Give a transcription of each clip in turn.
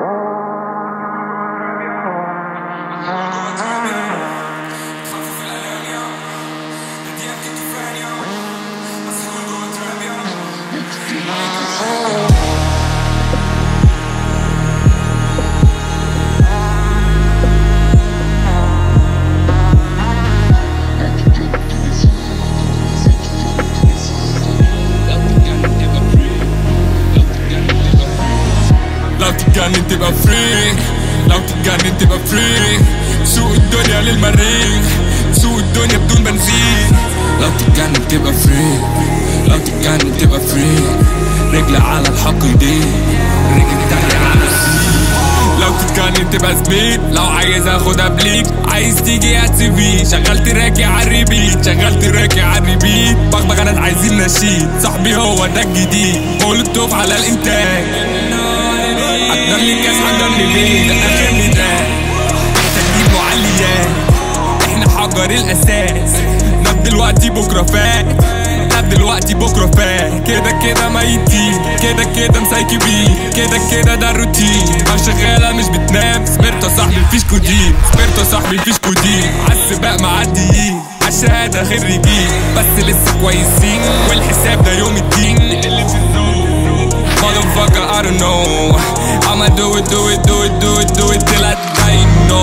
لو تتجنن تبقى freak لو تتجنن تبقى freak سوق الدنيا للمريخ. سوق الدنيا بدون بنزين. لو تتجنن تبقى freak لو تتجنن تبقى freak رجل على الحق ايديك رجل تانية على لو تتجنن تبقى زميل لو عايز اخدها بليك عايز تيجي هات CV. شغلت راكي على ال repeat شغلت راكي على ال repeat بغبغ أنا عايزين نشيد. صاحبي هو ده الجديد قلت على الانتاج حضر لي كاس حضر لي اخرني ده محتاجين معليات إحنا حجر الأساس. نب دلوقتي بكرة فات نب دلوقتي بكرة فات. كده كده ميتين كده كده مسايكبين كده كده ده الروتين. ما شغالة مش بتنام. سبرتو صاحبي مفيش كودين. سبرتو صاحبي مفيش كودين. عالسباق معديين عالشهادة خريجين بس لسه كويسين والحساب ده يوم الدين. اللي Motherfucker, I don't know. I'ma do it, do it, do it, do it, do it till I die, no.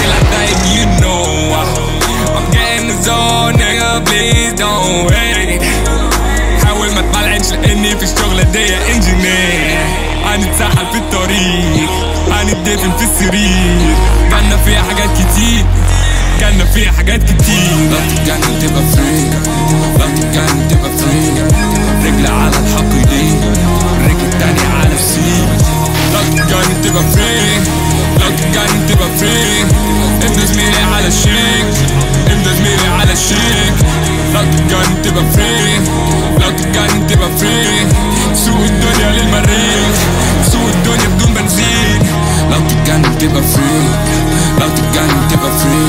Till I die, you know. I'm getting the zone, nigga, please don't wait. حاول ما تبلعنش لاني في الشغلة دي engineer هنتسحل في الطريق هنتدفن في السرير جالنا فيها حاجات كتير جالنا فيها حاجات كتير لو تتجنن تبقى freak تتجنن تبقى freak لو تتجنن تبقى freak سوق الدنيا للمريخ سوق الدنيا بدون بنزين لو تتجنن تبقى freak لو تتجنن تبقى freak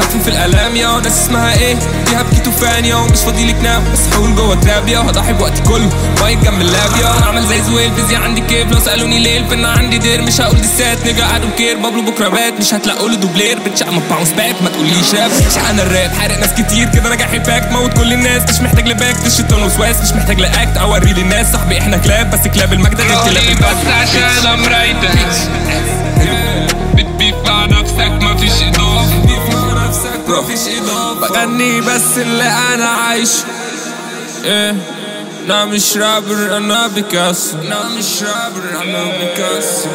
عادي تخفف الألام يا ناس اسمها إيه؟ فيها بكيتو فانيا ومش فاضي لك نام بس حاول جوه تراب يا هضحي بوقتي كله. واقف جنب اللاب يا أعمل زي زويل فيزياء عندي كيف؟ لو سألوني ليه الفن عندي دير مش هقول دسات نيجا ادو كير بابلو بكرة بات مش هتلاقوا له دوبلير. بتش اما باونس باك ما تقوليش راب. أنا الراب حارق ناس كتير كده راجع حباك. موت كل الناس مش محتاج لباك. تشتون وسواس مش محتاج لأكت. أوري للناس صاحبي إحنا كلاب بس كلاب المجد غير كلاب بس البدر. عشان امريتك بغني بس اللي أنا عايش. إيه أنا مش رابر أنا بيكاسو. أنا مش رابر أنا بيكاسو.